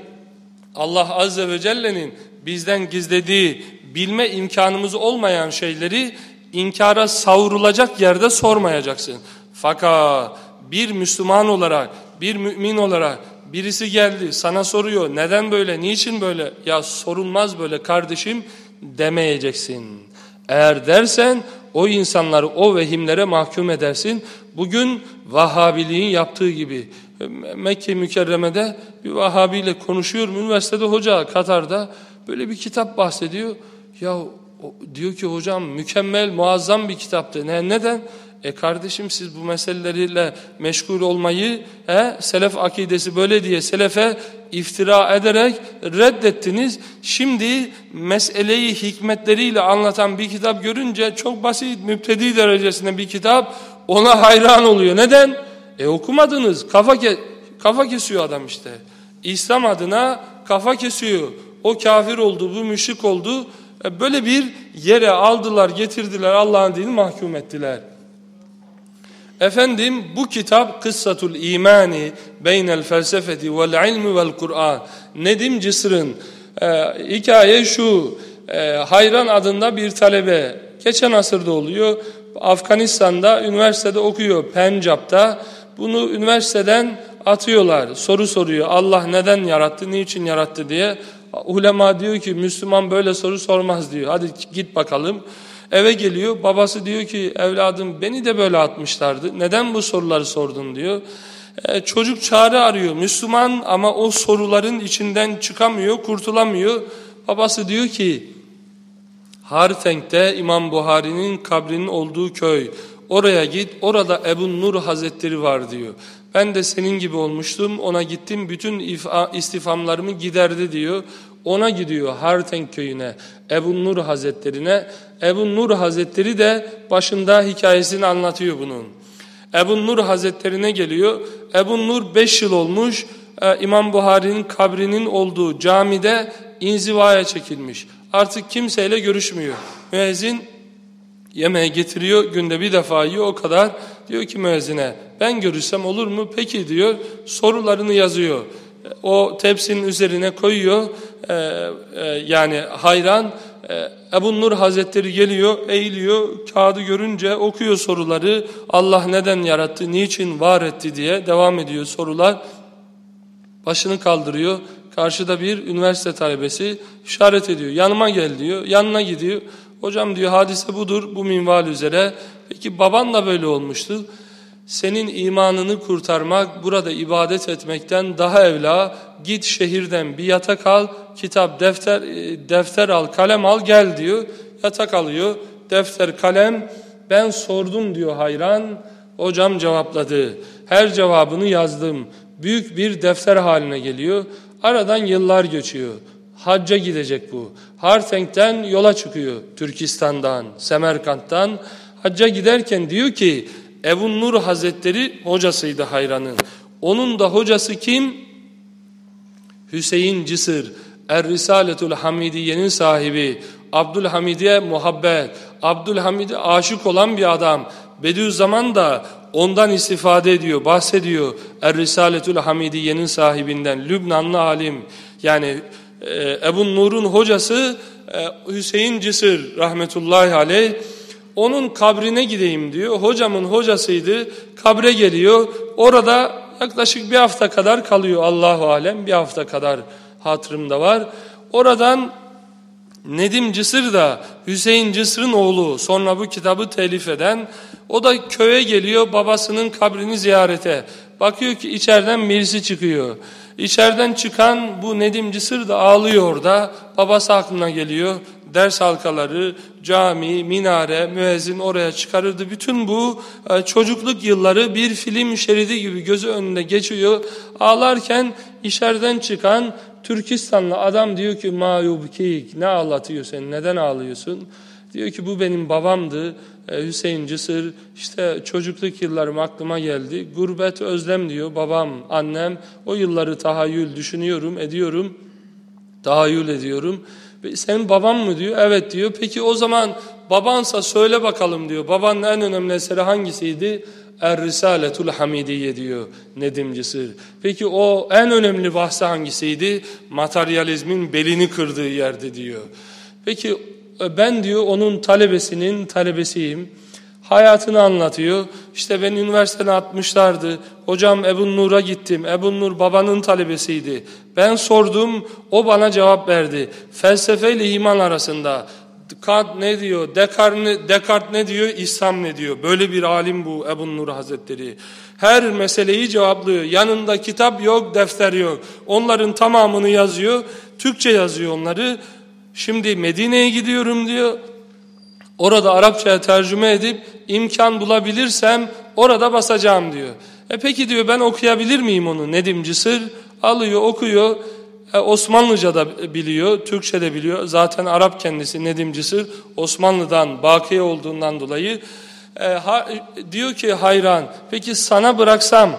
Allah Azze ve Celle'nin bizden gizlediği bilme imkanımız olmayan şeyleri inkara savrulacak yerde sormayacaksın. Fakat bir Müslüman olarak, bir mümin olarak birisi geldi sana soruyor neden böyle, niçin böyle? Ya sorulmaz böyle kardeşim demeyeceksin. Eğer dersen o insanları o vehimlere mahkum edersin. Bugün Vahhabiliğin yaptığı gibi Mekke mükerremede bir Vahhabiyle konuşuyorum. Üniversitede hoca Katar'da böyle bir kitap bahsediyor. Ya diyor ki hocam mükemmel muazzam bir kitaptı. Ne, neden? E kardeşim siz bu meseleleriyle meşgul olmayı he, selef akidesi böyle diye selefe iftira ederek reddettiniz. Şimdi meseleyi hikmetleriyle anlatan bir kitap görünce çok basit müptedi derecesinde bir kitap ona hayran oluyor. Neden? E okumadınız. Kafa, ke kafa kesiyor adam işte. İslam adına kafa kesiyor. O kafir oldu, bu müşrik oldu. E böyle bir yere aldılar, getirdiler, Allah'ın dinini mahkum ettiler. Efendim bu kitap Kıssatul İmani Beynel Felsefeti Vel İlmi Vel Kur'an. Nedim Cisr'ın e, hikaye şu. E, Hayran adında bir talebe. Geçen asırda oluyor. Afganistan'da üniversitede okuyor. Pencap'ta. Bunu üniversiteden atıyorlar. Soru soruyor. Allah neden yarattı, niçin yarattı diye. Ulema diyor ki Müslüman böyle soru sormaz diyor. Hadi git bakalım. Eve geliyor babası diyor ki evladım beni de böyle atmışlardı. Neden bu soruları sordun diyor. Ee, çocuk çare arıyor Müslüman ama o soruların içinden çıkamıyor kurtulamıyor. Babası diyor ki Hartenk'te İmam Buhari'nin kabrinin olduğu köy. Oraya git orada Ebu Nur Hazretleri var diyor. Ben de senin gibi olmuştum ona gittim bütün istifamlarımı giderdi diyor. Ona gidiyor Hartenk köyüne Ebu Nur Hazretlerine. Ebu Nur Hazretleri de başında hikayesini anlatıyor bunun. Ebu Nur Hazretlerine geliyor. Ebu Nur 5 yıl olmuş ee, İmam Buhari'nin kabrinin olduğu camide inzivaya çekilmiş. Artık kimseyle görüşmüyor. Müezzin yemeğe getiriyor günde bir defa yiyor o kadar. Diyor ki müezzine ben görüşsem olur mu? Peki diyor sorularını yazıyor. O tepsinin üzerine koyuyor. Ee, e, yani hayran e, Ebu Nur Hazretleri geliyor, eğiliyor, kağıdı görünce okuyor soruları. Allah neden yarattı, niçin var etti diye devam ediyor sorular. Başını kaldırıyor. Karşıda bir üniversite talebesi işaret ediyor. Yanıma gel diyor. Yanına gidiyor. Hocam diyor hadise budur bu minval üzere. Peki baban da böyle olmuştu. Senin imanını kurtarmak, burada ibadet etmekten daha evla. Git şehirden bir yatak al, kitap, defter, e, defter al, kalem al gel diyor. Yatak alıyor, defter, kalem. Ben sordum diyor hayran. Hocam cevapladı. Her cevabını yazdım. Büyük bir defter haline geliyor. Aradan yıllar geçiyor. Hacca gidecek bu. Hartenk'ten yola çıkıyor. Türkistan'dan, Semerkant'tan. Hacca giderken diyor ki Ebu Nur Hazretleri hocasıydı hayranın. Onun da hocası kim? Hüseyin Cisır. Er-Risaletul Hamidiye'nin sahibi. Abdülhamid'e muhabbet. Abdülhamid'e aşık olan bir adam. Bediüzzaman da ondan istifade ediyor, bahsediyor. Er-Risaletul Hamidiye'nin sahibinden. Lübnanlı alim. Yani e, Nur'un hocası e, Hüseyin Cisır rahmetullahi aleyh onun kabrine gideyim diyor. Hocamın hocasıydı. Kabre geliyor. Orada yaklaşık bir hafta kadar kalıyor Allahu alem. Bir hafta kadar hatırımda var. Oradan Nedim Cısır da Hüseyin Cısır'ın oğlu sonra bu kitabı telif eden O da köye geliyor babasının kabrini ziyarete. Bakıyor ki içeriden birisi çıkıyor. İçeriden çıkan bu Nedim Cısır da ağlıyor orada. Babası aklına geliyor. Ders halkaları, cami, minare, müezzin oraya çıkarırdı. Bütün bu e, çocukluk yılları bir film şeridi gibi gözü önünde geçiyor. Ağlarken içeriden çıkan Türkistanlı adam diyor ki ma yubkik ne ağlatıyor seni neden ağlıyorsun? Diyor ki bu benim babamdı e, Hüseyin Cısır işte çocukluk yıllarım aklıma geldi. Gurbet özlem diyor babam annem o yılları tahayyül düşünüyorum ediyorum tahayyül ediyorum. Senin baban mı diyor evet diyor peki o zaman babansa söyle bakalım diyor babanın en önemli eseri hangisiydi? Er-Risaletul Hamidiye diyor Nedim Cısır. Peki o en önemli bahsi hangisiydi? Materyalizmin belini kırdığı yerde diyor. Peki e, ben diyor onun talebesinin talebesiyim. Hayatını anlatıyor. İşte ben üniversiteden atmışlardı. Hocam Ebu Nur'a gittim. Ebu Nur babanın talebesiydi. Ben sordum, o bana cevap verdi. Felsefe ile iman arasında Kant ne diyor? Descartes, Descartes ne diyor? İslam ne diyor? Böyle bir alim bu Ebu Nur Hazretleri. Her meseleyi cevaplıyor. Yanında kitap yok, defter yok. Onların tamamını yazıyor. Türkçe yazıyor onları. Şimdi Medine'ye gidiyorum diyor. Orada Arapçaya tercüme edip imkan bulabilirsem orada basacağım diyor. E peki diyor ben okuyabilir miyim onu Nedim Cısır? Alıyor okuyor. E, Osmanlıca da biliyor, Türkçe de biliyor. Zaten Arap kendisi Nedim Cısır Osmanlı'dan, Bakiye olduğundan dolayı. E, ha, diyor ki hayran, peki sana bıraksam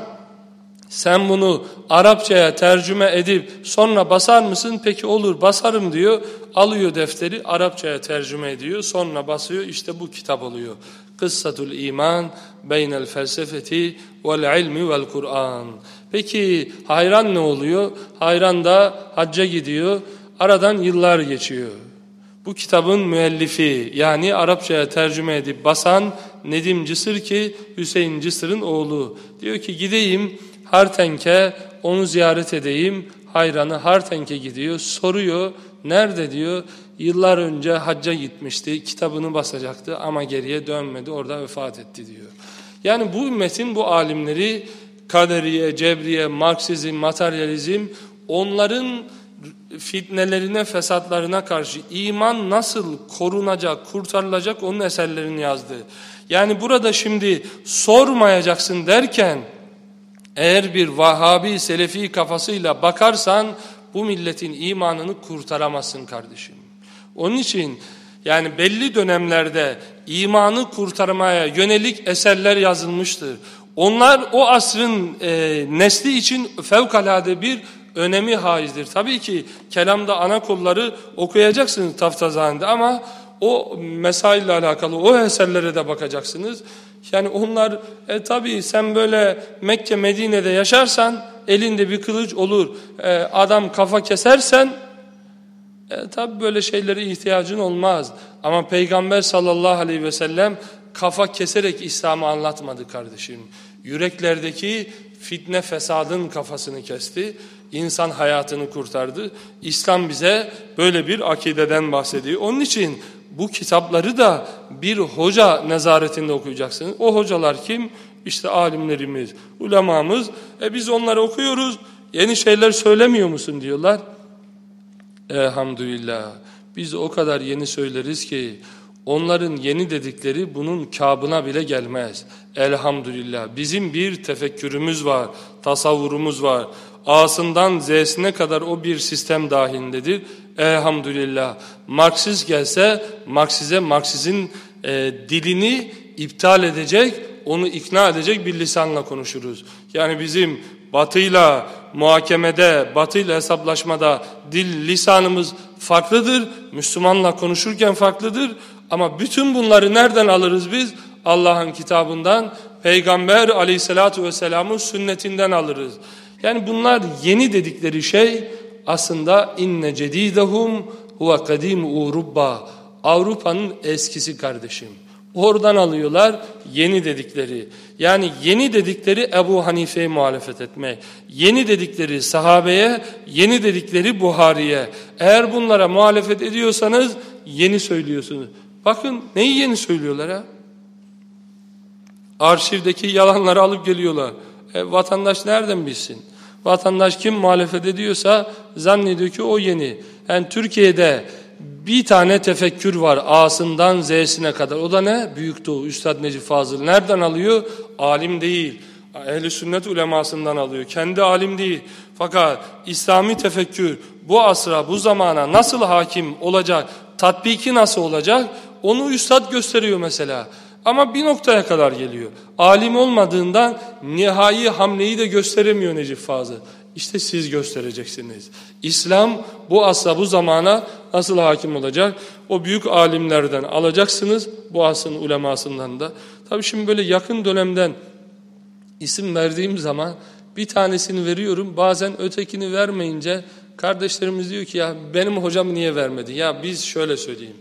sen bunu Arapçaya tercüme edip sonra basar mısın? Peki olur basarım diyor. Alıyor defteri Arapçaya tercüme ediyor. Sonra basıyor işte bu kitap oluyor. Kıssatul iman beynel felsefeti vel ilmi vel Kur'an. Peki hayran ne oluyor? Hayran da hacca gidiyor. Aradan yıllar geçiyor. Bu kitabın müellifi yani Arapçaya tercüme edip basan Nedim Cısır ki Hüseyin Cısır'ın oğlu. Diyor ki gideyim Hartenk'e onu ziyaret edeyim. Hayranı Hartenk'e gidiyor soruyor. Nerede diyor. Yıllar önce hacca gitmişti. Kitabını basacaktı ama geriye dönmedi. Orada vefat etti diyor. Yani bu ümmetin bu alimleri kaderiye, cebriye, marksizm, materyalizm onların fitnelerine, fesatlarına karşı iman nasıl korunacak, kurtarılacak onun eserlerini yazdı. Yani burada şimdi sormayacaksın derken eğer bir Vahabi, Selefi kafasıyla bakarsan bu milletin imanını kurtaramazsın kardeşim. Onun için yani belli dönemlerde imanı kurtarmaya yönelik eserler yazılmıştır. Onlar o asrın e, nesli için fevkalade bir önemi haizdir. Tabii ki kelamda ana kolları okuyacaksınız taftazanede ama o mesaille alakalı o eserlere de bakacaksınız. Yani onlar e, tabii sen böyle Mekke Medine'de yaşarsan elinde bir kılıç olur. E, adam kafa kesersen e, tabii böyle şeylere ihtiyacın olmaz. Ama Peygamber sallallahu aleyhi ve sellem kafa keserek İslam'ı anlatmadı kardeşim. Yüreklerdeki fitne fesadın kafasını kesti. İnsan hayatını kurtardı. İslam bize böyle bir akideden bahsediyor. Onun için bu kitapları da bir hoca nezaretinde okuyacaksınız. O hocalar kim? İşte alimlerimiz, ulemamız. E biz onları okuyoruz. Yeni şeyler söylemiyor musun diyorlar. Elhamdülillah. Biz o kadar yeni söyleriz ki onların yeni dedikleri bunun kabına bile gelmez. Elhamdülillah. Bizim bir tefekkürümüz var, tasavvurumuz var. A'sından Z'sine kadar o bir sistem dahilindedir. Elhamdülillah. Marksiz gelse Marksize Marksiz'in e, dilini iptal edecek, onu ikna edecek bir lisanla konuşuruz. Yani bizim batıyla muhakemede, batıyla hesaplaşmada dil lisanımız farklıdır. Müslümanla konuşurken farklıdır. Ama bütün bunları nereden alırız biz? Allah'ın kitabından, Peygamber aleyhissalatu vesselamın sünnetinden alırız. Yani bunlar yeni dedikleri şey aslında inne cedidehum huve kadim Urubba. Avrupa'nın eskisi kardeşim. Oradan alıyorlar yeni dedikleri. Yani yeni dedikleri Ebu Hanife'ye muhalefet etmek. Yeni dedikleri sahabeye, yeni dedikleri Buhari'ye. Eğer bunlara muhalefet ediyorsanız yeni söylüyorsunuz. Bakın neyi yeni söylüyorlar ha? Arşivdeki yalanları alıp geliyorlar. E, vatandaş nereden bilsin? Vatandaş kim muhalefet ediyorsa zannediyor ki o yeni. Yani Türkiye'de bir tane tefekkür var A'sından Z'sine kadar. O da ne? Büyük Doğu, Üstad Necip Fazıl. Nereden alıyor? Alim değil. Ehli sünnet ulemasından alıyor. Kendi alim değil. Fakat İslami tefekkür bu asra, bu zamana nasıl hakim olacak, tatbiki nasıl olacak onu üstad gösteriyor mesela. Ama bir noktaya kadar geliyor. Alim olmadığından nihai hamleyi de gösteremiyor Necip Fazıl. İşte siz göstereceksiniz. İslam bu asla bu zamana nasıl hakim olacak? O büyük alimlerden alacaksınız. Bu asrın ulemasından da. Tabii şimdi böyle yakın dönemden isim verdiğim zaman bir tanesini veriyorum. Bazen ötekini vermeyince kardeşlerimiz diyor ki ya benim hocam niye vermedi? Ya biz şöyle söyleyeyim.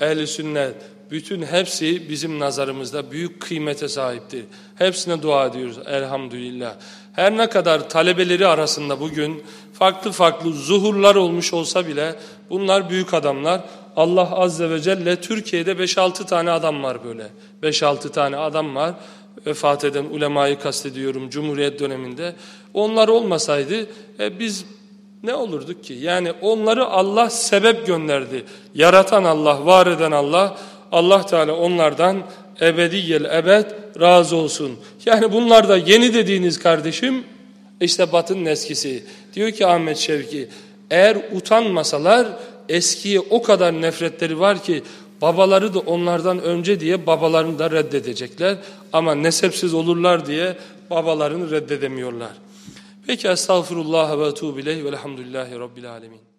Ehli sünnet bütün hepsi bizim nazarımızda büyük kıymete sahiptir. Hepsine dua ediyoruz elhamdülillah. Her ne kadar talebeleri arasında bugün farklı farklı zuhurlar olmuş olsa bile bunlar büyük adamlar. Allah Azze ve Celle Türkiye'de 5-6 tane adam var böyle. 5-6 tane adam var. Vefat eden ulemayı kastediyorum Cumhuriyet döneminde. Onlar olmasaydı e, biz ne olurduk ki? Yani onları Allah sebep gönderdi. Yaratan Allah, var eden Allah. Allah Teala onlardan ebediyel ebed razı olsun. Yani bunlar da yeni dediğiniz kardeşim işte batın eskisi. Diyor ki Ahmet Şevki eğer utanmasalar eskiye o kadar nefretleri var ki babaları da onlardan önce diye babalarını da reddedecekler. Ama nesepsiz olurlar diye babalarını reddedemiyorlar. Peki estağfurullah ve etubu ileyh velhamdülillahi rabbil alemin.